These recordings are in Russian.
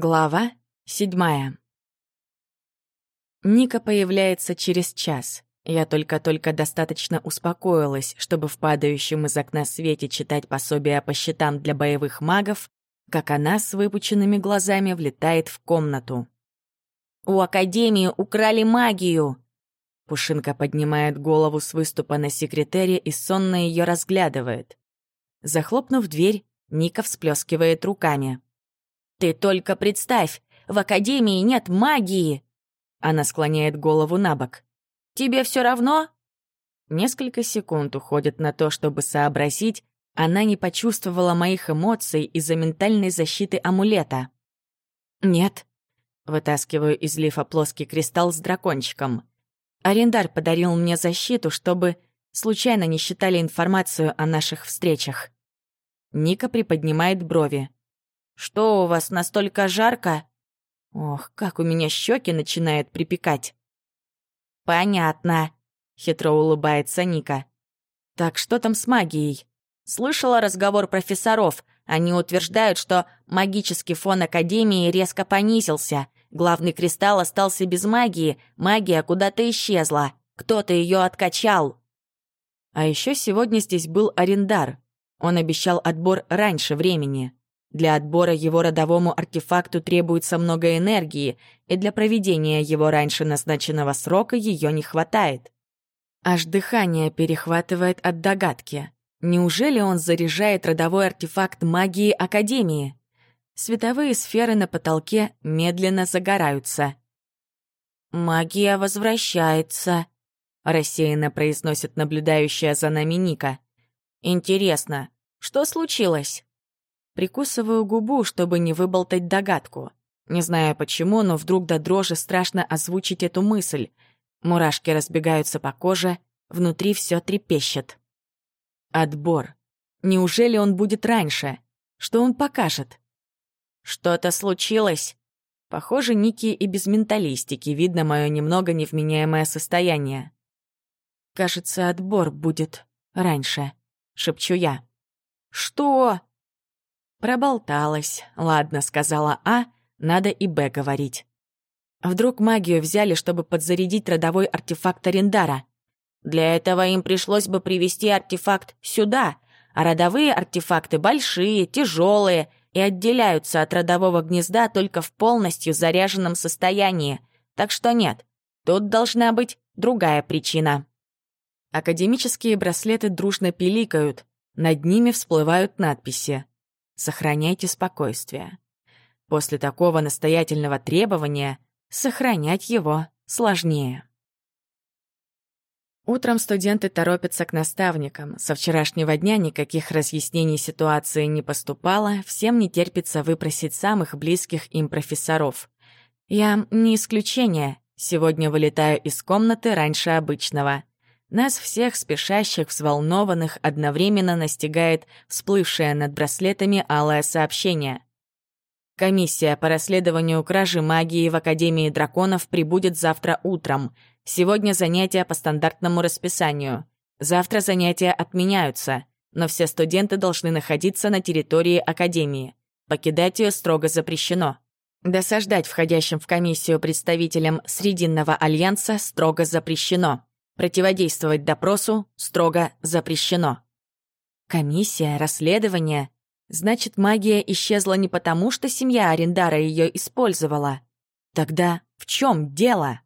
Глава седьмая. Ника появляется через час. Я только-только достаточно успокоилась, чтобы в падающем из окна свете читать пособие по счетам для боевых магов, как она с выпученными глазами влетает в комнату. «У Академии украли магию!» Пушинка поднимает голову с выступа на секретаре и сонно ее разглядывает. Захлопнув дверь, Ника всплескивает руками. «Ты только представь, в Академии нет магии!» Она склоняет голову на бок. «Тебе все равно?» Несколько секунд уходит на то, чтобы сообразить, она не почувствовала моих эмоций из-за ментальной защиты амулета. «Нет». Вытаскиваю из лифа плоский кристалл с дракончиком. Арендар подарил мне защиту, чтобы случайно не считали информацию о наших встречах. Ника приподнимает брови. «Что у вас настолько жарко?» Ох, как у меня щеки начинают припекать. «Понятно», — хитро улыбается Ника. «Так что там с магией?» Слышала разговор профессоров. Они утверждают, что магический фон Академии резко понизился. Главный кристалл остался без магии, магия куда-то исчезла. Кто-то ее откачал. А еще сегодня здесь был арендар. Он обещал отбор раньше времени. Для отбора его родовому артефакту требуется много энергии, и для проведения его раньше назначенного срока ее не хватает. Аж дыхание перехватывает от догадки. Неужели он заряжает родовой артефакт магии Академии? Световые сферы на потолке медленно загораются. «Магия возвращается», — рассеянно произносит наблюдающая за нами Ника. «Интересно, что случилось?» Прикусываю губу, чтобы не выболтать догадку. Не знаю почему, но вдруг до дрожи страшно озвучить эту мысль. Мурашки разбегаются по коже, внутри все трепещет. Отбор. Неужели он будет раньше? Что он покажет? Что-то случилось? Похоже, Ники и без менталистики видно мое немного невменяемое состояние. Кажется, отбор будет раньше, шепчу я. Что? Проболталась. Ладно, сказала А, надо и Б говорить. Вдруг магию взяли, чтобы подзарядить родовой артефакт Арендара. Для этого им пришлось бы привести артефакт сюда, а родовые артефакты большие, тяжелые и отделяются от родового гнезда только в полностью заряженном состоянии. Так что нет, тут должна быть другая причина. Академические браслеты дружно пиликают, над ними всплывают надписи сохраняйте спокойствие. После такого настоятельного требования сохранять его сложнее. Утром студенты торопятся к наставникам. Со вчерашнего дня никаких разъяснений ситуации не поступало, всем не терпится выпросить самых близких им профессоров. Я не исключение, сегодня вылетаю из комнаты раньше обычного. Нас всех, спешащих, взволнованных, одновременно настигает всплывшее над браслетами алое сообщение. Комиссия по расследованию кражи магии в Академии драконов прибудет завтра утром. Сегодня занятия по стандартному расписанию. Завтра занятия отменяются, но все студенты должны находиться на территории Академии. Покидать ее строго запрещено. Досаждать входящим в комиссию представителям Срединного альянса строго запрещено. Противодействовать допросу строго запрещено. Комиссия, расследование. Значит, магия исчезла не потому, что семья Арендара ее использовала. Тогда в чем дело?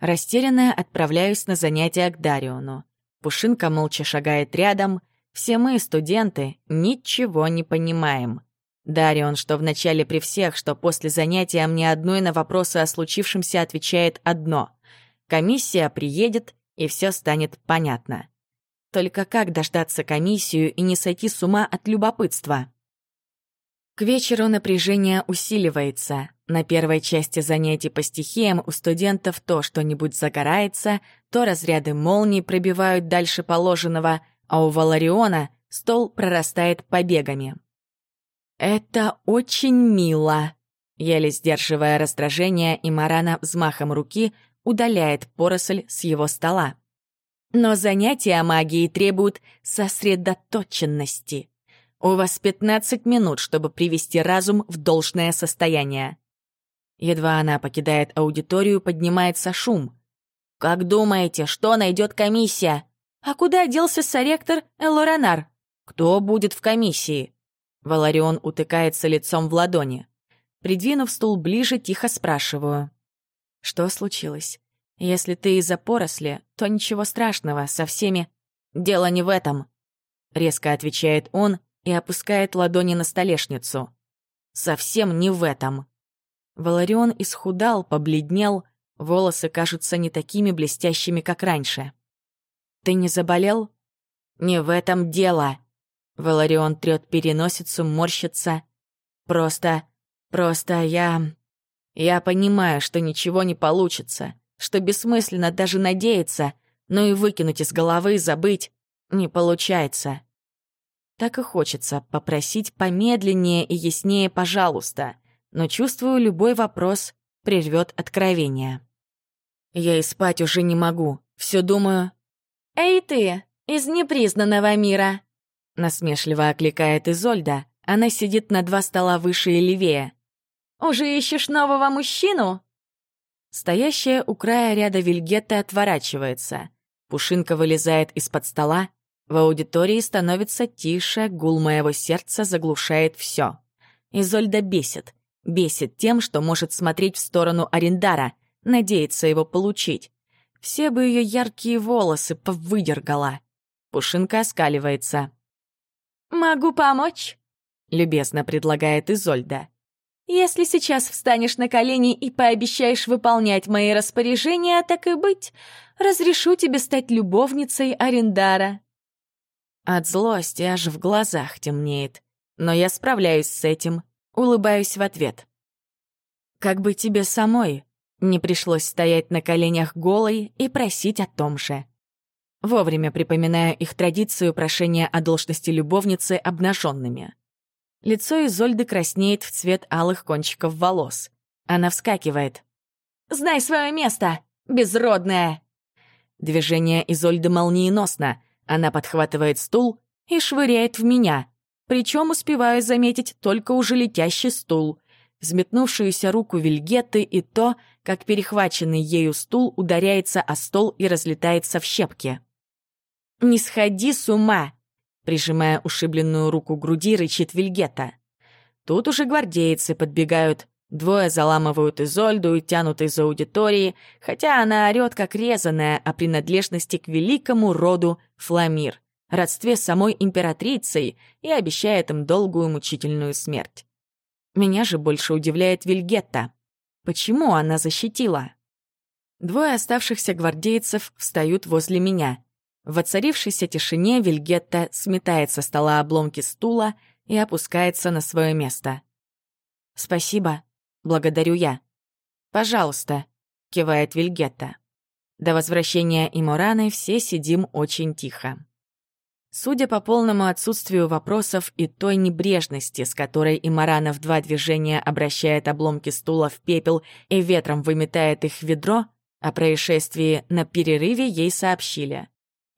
Растерянная отправляюсь на занятия к Дариону. Пушинка молча шагает рядом. Все мы, студенты, ничего не понимаем. Дарион, что вначале при всех, что после занятия мне одной на вопросы о случившемся отвечает одно. Комиссия приедет, и все станет понятно. Только как дождаться комиссию и не сойти с ума от любопытства? К вечеру напряжение усиливается. На первой части занятий по стихиям у студентов то что-нибудь загорается, то разряды молний пробивают дальше положенного, а у Валариона стол прорастает побегами. «Это очень мило», еле сдерживая раздражение, и Марана взмахом руки удаляет поросль с его стола. Но занятия магией требуют сосредоточенности. У вас 15 минут, чтобы привести разум в должное состояние. Едва она покидает аудиторию, поднимается шум. «Как думаете, что найдет комиссия? А куда делся соректор Элоранар? Кто будет в комиссии?» Валарион утыкается лицом в ладони. Придвинув стул ближе, тихо спрашиваю. «Что случилось? Если ты из-за поросли, то ничего страшного, со всеми...» «Дело не в этом», — резко отвечает он и опускает ладони на столешницу. «Совсем не в этом». Валарион исхудал, побледнел, волосы кажутся не такими блестящими, как раньше. «Ты не заболел?» «Не в этом дело!» Валарион трёт переносицу, морщится. «Просто... просто я... я понимаю, что ничего не получится, что бессмысленно даже надеяться, но и выкинуть из головы, забыть не получается». Так и хочется попросить помедленнее и яснее «пожалуйста», но чувствую, любой вопрос прервет откровение. Я и спать уже не могу. Все думаю... «Эй ты, из непризнанного мира!» Насмешливо окликает Изольда. Она сидит на два стола выше и левее. «Уже ищешь нового мужчину?» Стоящая у края ряда Вильгетта отворачивается. Пушинка вылезает из-под стола. В аудитории становится тише, гул моего сердца заглушает все. Изольда бесит. Бесит тем, что может смотреть в сторону Арендара, надеется его получить. Все бы ее яркие волосы повыдергала. Пушинка оскаливается. «Могу помочь?» — любезно предлагает Изольда. «Если сейчас встанешь на колени и пообещаешь выполнять мои распоряжения, так и быть, разрешу тебе стать любовницей Арендара». От злости аж в глазах темнеет, но я справляюсь с этим. Улыбаюсь в ответ. Как бы тебе самой не пришлось стоять на коленях голой и просить о том же. Вовремя припоминая их традицию прошения о должности любовницы обнаженными. Лицо Изольды краснеет в цвет алых кончиков волос. Она вскакивает. «Знай свое место, безродная!» Движение Изольды молниеносно. Она подхватывает стул и швыряет в меня причем успеваю заметить только уже летящий стул, взметнувшуюся руку Вильгетты и то, как перехваченный ею стул ударяется о стол и разлетается в щепки. «Не сходи с ума!» Прижимая ушибленную руку груди, рычит Вильгетта. Тут уже гвардейцы подбегают, двое заламывают Изольду и тянут из аудитории, хотя она орёт как резаная о принадлежности к великому роду Фламир родстве с самой императрицей и обещает им долгую мучительную смерть. Меня же больше удивляет Вильгетта. Почему она защитила? Двое оставшихся гвардейцев встают возле меня. В воцарившейся тишине Вильгетта сметает со стола обломки стула и опускается на свое место. «Спасибо», — благодарю я. «Пожалуйста», — кивает Вильгетта. До возвращения Имораны все сидим очень тихо. Судя по полному отсутствию вопросов и той небрежности, с которой Имарана в два движения обращает обломки стула в пепел и ветром выметает их в ведро, о происшествии на перерыве ей сообщили.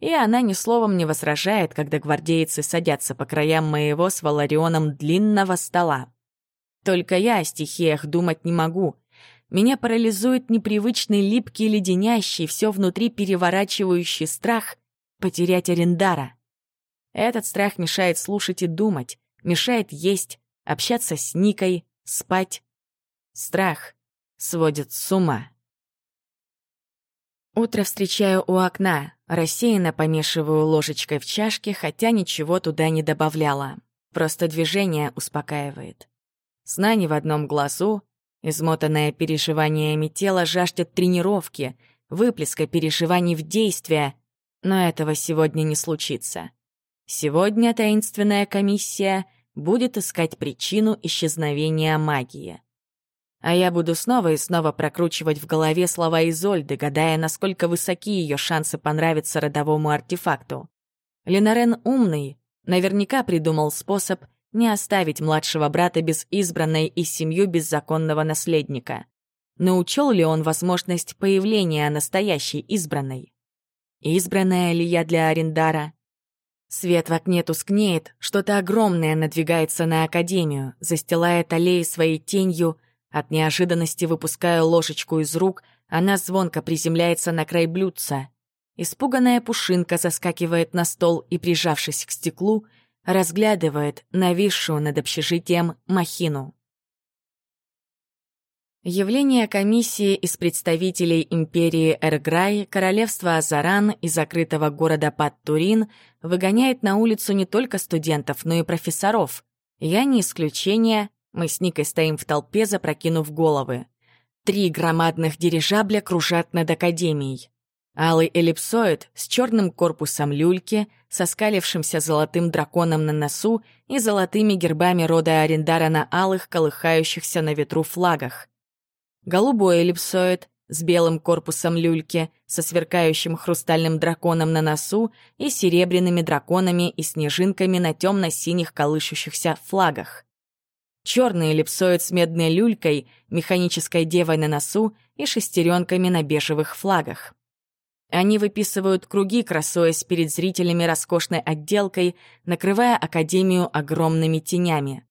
И она ни словом не возражает, когда гвардейцы садятся по краям моего с Валарионом длинного стола. Только я о стихиях думать не могу. Меня парализует непривычный липкий леденящий, все внутри переворачивающий страх потерять Арендара. Этот страх мешает слушать и думать, мешает есть, общаться с Никой, спать. Страх сводит с ума. Утро встречаю у окна, рассеянно помешиваю ложечкой в чашке, хотя ничего туда не добавляла. Просто движение успокаивает. Сна не в одном глазу, измотанное переживаниями тело жаждет тренировки, выплеска переживаний в действие, но этого сегодня не случится. Сегодня таинственная комиссия будет искать причину исчезновения магии. А я буду снова и снова прокручивать в голове слова Изольды, гадая, насколько высоки ее шансы понравиться родовому артефакту. Ленарен умный, наверняка придумал способ не оставить младшего брата без избранной и семью беззаконного наследника. Но учел ли он возможность появления настоящей избранной? Избранная ли я для Арендара? Свет в окне тускнеет, что-то огромное надвигается на Академию, застилает аллеи своей тенью. От неожиданности выпускаю ложечку из рук, она звонко приземляется на край блюдца. Испуганная пушинка заскакивает на стол и, прижавшись к стеклу, разглядывает нависшую над общежитием махину. Явление комиссии из представителей империи Эрграй, королевства Азаран и закрытого города Паттурин выгоняет на улицу не только студентов, но и профессоров. Я не исключение, мы с Никой стоим в толпе, запрокинув головы. Три громадных дирижабля кружат над академией. Алый эллипсоид с черным корпусом люльки, со скалившимся золотым драконом на носу и золотыми гербами рода Арендара на алых, колыхающихся на ветру флагах голубой эллипсоид с белым корпусом люльки, со сверкающим хрустальным драконом на носу и серебряными драконами и снежинками на темно-синих колышущихся флагах. Черный эллипсоид с медной люлькой, механической девой на носу и шестеренками на бежевых флагах. Они выписывают круги, красуясь перед зрителями роскошной отделкой, накрывая Академию огромными тенями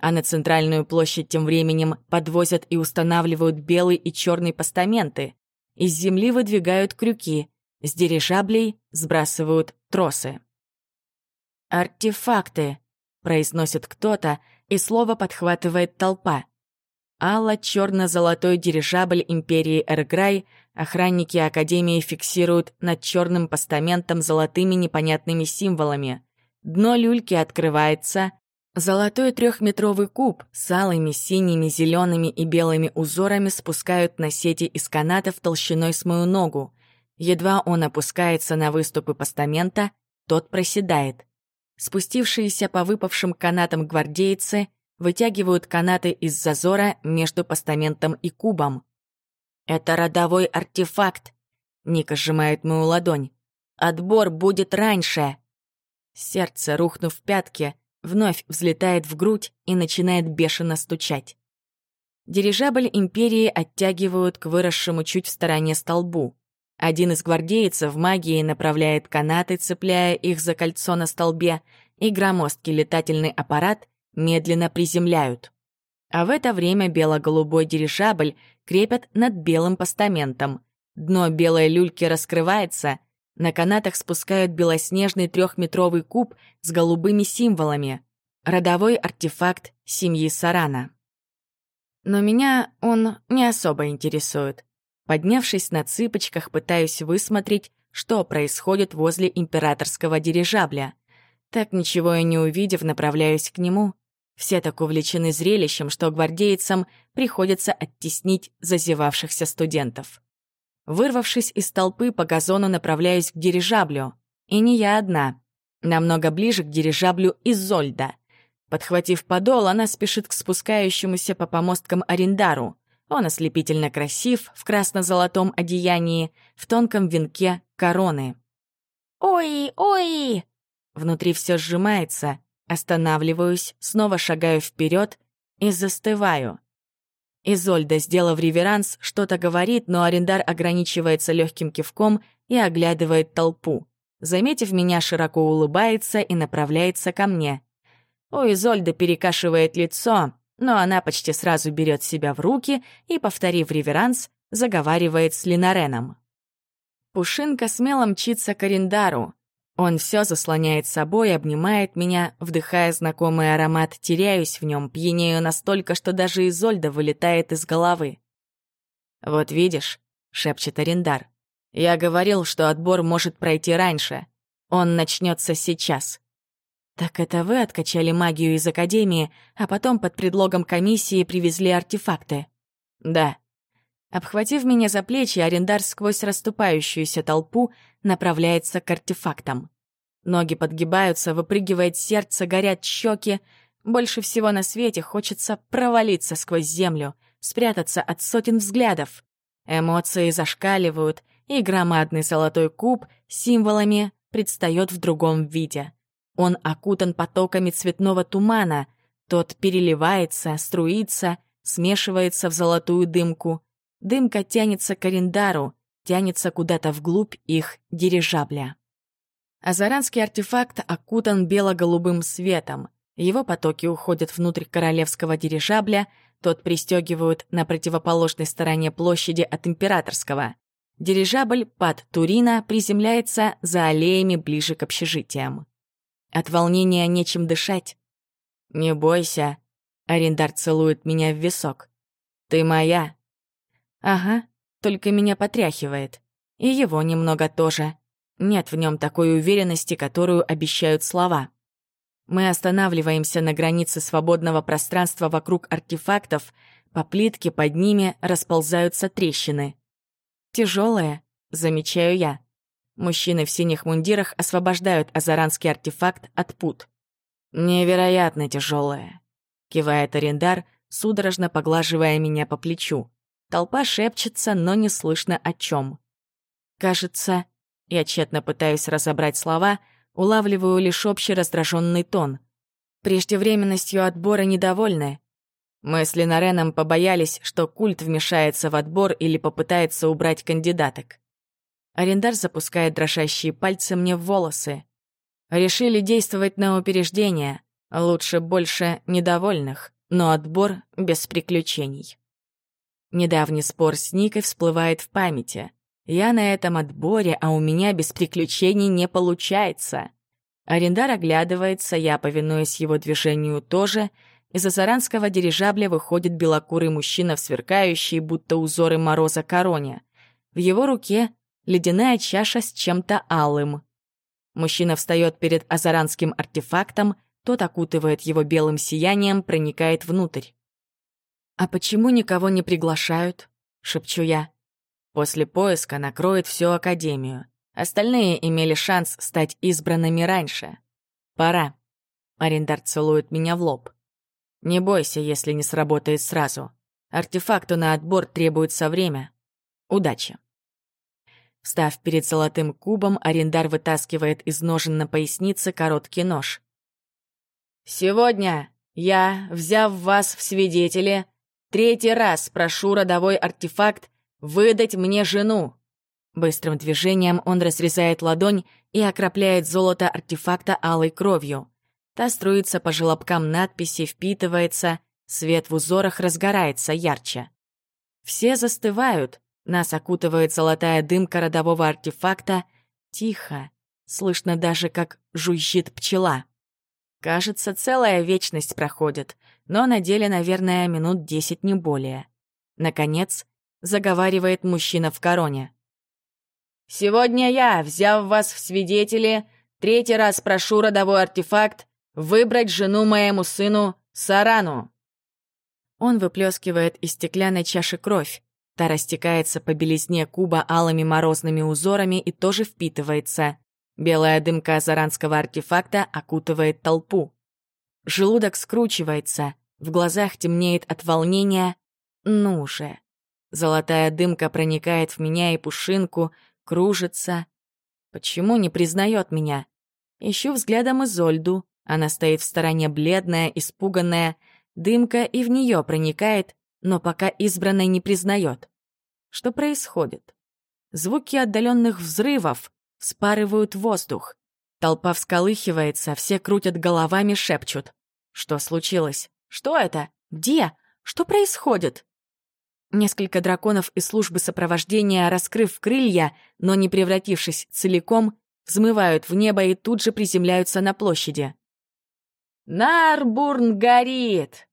а на центральную площадь тем временем подвозят и устанавливают белый и черный постаменты. Из земли выдвигают крюки, с дирижаблей сбрасывают тросы. «Артефакты», — произносит кто-то, и слово подхватывает толпа. Алла черно-золотой дирижабль империи Эрграй охранники Академии фиксируют над черным постаментом золотыми непонятными символами. Дно люльки открывается, Золотой трехметровый куб с алыми, синими, зелеными и белыми узорами спускают на сети из канатов толщиной с мою ногу. Едва он опускается на выступы постамента, тот проседает. Спустившиеся по выпавшим канатам гвардейцы вытягивают канаты из зазора между постаментом и кубом. «Это родовой артефакт», — Ника сжимает мою ладонь. «Отбор будет раньше». Сердце, рухнув в пятки, вновь взлетает в грудь и начинает бешено стучать. Дирижабль Империи оттягивают к выросшему чуть в стороне столбу. Один из гвардейцев магии направляет канаты, цепляя их за кольцо на столбе, и громоздкий летательный аппарат медленно приземляют. А в это время бело-голубой дирижабль крепят над белым постаментом. Дно белой люльки раскрывается — на канатах спускают белоснежный трехметровый куб с голубыми символами. Родовой артефакт семьи Сарана. Но меня он не особо интересует. Поднявшись на цыпочках, пытаюсь высмотреть, что происходит возле императорского дирижабля. Так ничего и не увидев, направляюсь к нему. Все так увлечены зрелищем, что гвардейцам приходится оттеснить зазевавшихся студентов. Вырвавшись из толпы, по газону направляюсь к дирижаблю. И не я одна. Намного ближе к дирижаблю Изольда. Подхватив подол, она спешит к спускающемуся по помосткам Арендару. Он ослепительно красив, в красно-золотом одеянии, в тонком венке короны. «Ой, ой!» Внутри все сжимается. Останавливаюсь, снова шагаю вперед и застываю. Изольда, сделав реверанс, что-то говорит, но арендар ограничивается легким кивком и оглядывает толпу. Заметив меня, широко улыбается и направляется ко мне. У Изольды перекашивает лицо, но она почти сразу берет себя в руки и, повторив реверанс, заговаривает с Линареном. Пушинка смело мчится к Арендару, он все заслоняет собой, обнимает меня, вдыхая знакомый аромат, теряюсь в нем, пьянею настолько, что даже Изольда вылетает из головы. «Вот видишь», — шепчет Арендар, — «я говорил, что отбор может пройти раньше. Он начнется сейчас». «Так это вы откачали магию из Академии, а потом под предлогом комиссии привезли артефакты?» «Да», Обхватив меня за плечи, арендар сквозь расступающуюся толпу направляется к артефактам. Ноги подгибаются, выпрыгивает сердце, горят щеки. Больше всего на свете хочется провалиться сквозь землю, спрятаться от сотен взглядов. Эмоции зашкаливают, и громадный золотой куб с символами предстает в другом виде. Он окутан потоками цветного тумана, тот переливается, струится, смешивается в золотую дымку — Дымка тянется к арендару, тянется куда-то вглубь их дирижабля. Азаранский артефакт окутан бело-голубым светом. Его потоки уходят внутрь королевского дирижабля, тот пристегивают на противоположной стороне площади от императорского. Дирижабль под Турина приземляется за аллеями ближе к общежитиям. От волнения нечем дышать. «Не бойся», — арендар целует меня в висок. «Ты моя». «Ага, только меня потряхивает. И его немного тоже. Нет в нем такой уверенности, которую обещают слова. Мы останавливаемся на границе свободного пространства вокруг артефактов, по плитке под ними расползаются трещины. Тяжелые, замечаю я. Мужчины в синих мундирах освобождают азаранский артефакт от пут. «Невероятно тяжелое», — кивает арендар, судорожно поглаживая меня по плечу. Толпа шепчется, но не слышно о чем. Кажется, я тщетно пытаюсь разобрать слова, улавливаю лишь общий раздраженный тон. Преждевременностью отбора недовольны. Мы с Ленареном побоялись, что культ вмешается в отбор или попытается убрать кандидаток. Арендар запускает дрожащие пальцы мне в волосы. Решили действовать на упреждение. Лучше больше недовольных, но отбор без приключений. Недавний спор с Никой всплывает в памяти. Я на этом отборе, а у меня без приключений не получается. Арендар оглядывается, я повинуюсь его движению тоже. Из азаранского дирижабля выходит белокурый мужчина в сверкающей, будто узоры мороза короне. В его руке ледяная чаша с чем-то алым. Мужчина встает перед азаранским артефактом, тот окутывает его белым сиянием, проникает внутрь. «А почему никого не приглашают?» — шепчу я. После поиска накроет всю Академию. Остальные имели шанс стать избранными раньше. Пора. Арендар целует меня в лоб. Не бойся, если не сработает сразу. Артефакту на отбор требуется время. Удачи. Встав перед золотым кубом, арендар вытаскивает из ножен на пояснице короткий нож. «Сегодня я, взяв вас в свидетели, третий раз прошу родовой артефакт выдать мне жену!» Быстрым движением он разрезает ладонь и окропляет золото артефакта алой кровью. Та струится по желобкам надписи, впитывается, свет в узорах разгорается ярче. Все застывают, нас окутывает золотая дымка родового артефакта. Тихо. Слышно даже, как жужжит пчела. Кажется, целая вечность проходит, но на деле, наверное, минут десять не более. Наконец, заговаривает мужчина в короне. «Сегодня я, взяв вас в свидетели, третий раз прошу родовой артефакт выбрать жену моему сыну Сарану». Он выплескивает из стеклянной чаши кровь. Та растекается по белизне куба алыми морозными узорами и тоже впитывается. Белая дымка азаранского артефакта окутывает толпу. Желудок скручивается, в глазах темнеет от волнения. Ну же. Золотая дымка проникает в меня и пушинку, кружится. Почему не признает меня? Ищу взглядом Изольду. Она стоит в стороне бледная, испуганная. Дымка и в нее проникает, но пока избранной не признает. Что происходит? Звуки отдаленных взрывов вспарывают воздух. Толпа всколыхивается, все крутят головами, шепчут. Что случилось? Что это? Где? Что происходит? Несколько драконов из службы сопровождения, раскрыв крылья, но не превратившись целиком, взмывают в небо и тут же приземляются на площади. «Нарбурн горит!»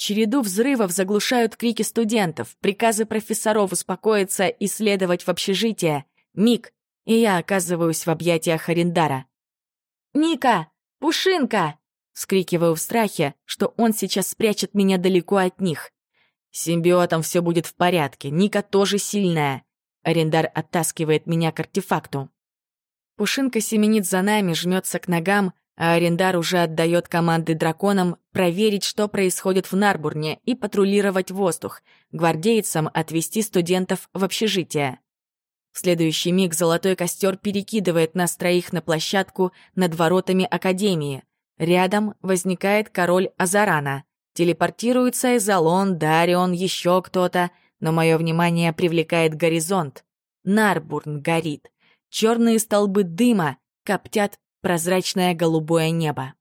Череду взрывов заглушают крики студентов, приказы профессоров успокоиться и следовать в общежитие. Миг, и я оказываюсь в объятиях Арендара. «Ника! Пушинка!» Скрикиваю в страхе, что он сейчас спрячет меня далеко от них. Симбиотом все будет в порядке, Ника тоже сильная. Арендар оттаскивает меня к артефакту. Пушинка семенит за нами, жмется к ногам, а арендар уже отдает команды драконам проверить, что происходит в Нарбурне, и патрулировать воздух, гвардейцам отвести студентов в общежитие. В следующий миг золотой костер перекидывает нас троих на площадку над воротами Академии. Рядом возникает король Азарана. Телепортируется Эзолон, Дарион, еще кто-то, но мое внимание привлекает горизонт. Нарбурн горит. Черные столбы дыма коптят прозрачное голубое небо.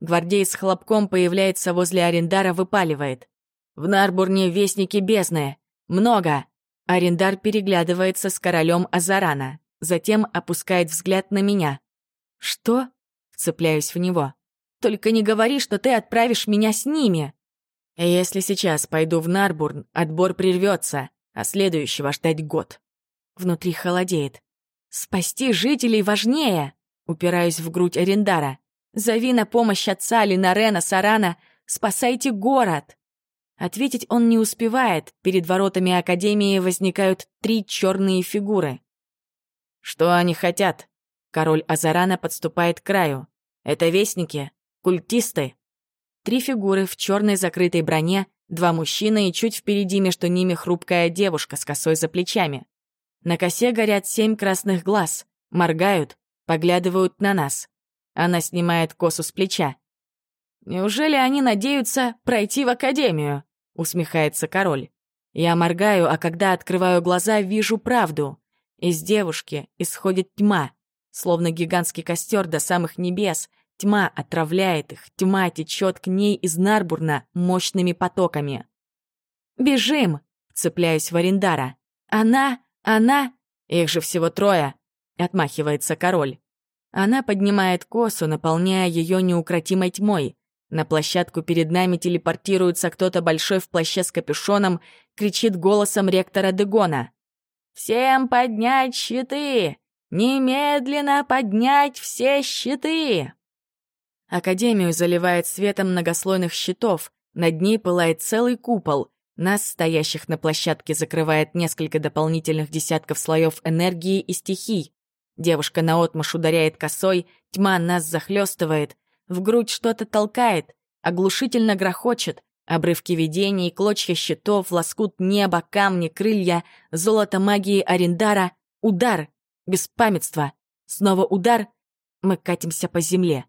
Гвардей с хлопком появляется возле Арендара, выпаливает. «В Нарбурне вестники бездны! Много!» Арендар переглядывается с королем Азарана, затем опускает взгляд на меня. «Что?» — вцепляюсь в него. «Только не говори, что ты отправишь меня с ними!» «Если сейчас пойду в Нарбурн, отбор прервется, а следующего ждать год». Внутри холодеет. «Спасти жителей важнее!» Упираюсь в грудь Арендара. «Зови на помощь отца Линарена, Сарана! Спасайте город!» Ответить он не успевает. Перед воротами Академии возникают три черные фигуры. «Что они хотят?» Король Азарана подступает к краю. «Это вестники? Культисты?» Три фигуры в черной закрытой броне, два мужчины и чуть впереди между ними хрупкая девушка с косой за плечами. На косе горят семь красных глаз, моргают, поглядывают на нас. Она снимает косу с плеча. «Неужели они надеются пройти в академию?» — усмехается король. Я моргаю, а когда открываю глаза, вижу правду. Из девушки исходит тьма, словно гигантский костер до самых небес. Тьма отравляет их, тьма течет к ней из Нарбурна мощными потоками. «Бежим!» — цепляюсь в Арендара. «Она! Она!» «Их же всего трое!» — отмахивается король. Она поднимает косу, наполняя ее неукротимой тьмой. На площадку перед нами телепортируется кто-то большой в плаще с капюшоном, кричит голосом ректора Дегона. «Всем поднять щиты! Немедленно поднять все щиты!» Академию заливает светом многослойных щитов, над ней пылает целый купол. Нас, стоящих на площадке, закрывает несколько дополнительных десятков слоев энергии и стихий. Девушка наотмашь ударяет косой, тьма нас захлестывает, в грудь что-то толкает, оглушительно грохочет, обрывки видений, клочья щитов, лоскут неба, камни, крылья, золото магии Арендара, удар, беспамятство, снова удар, мы катимся по земле.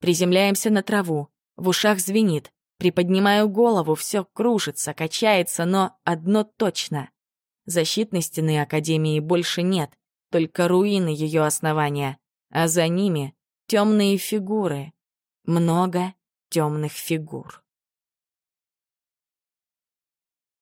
Приземляемся на траву, в ушах звенит, приподнимаю голову, все кружится, качается, но одно точно. Защитной стены Академии больше нет — только руины ее основания, а за ними темные фигуры, много темных фигур.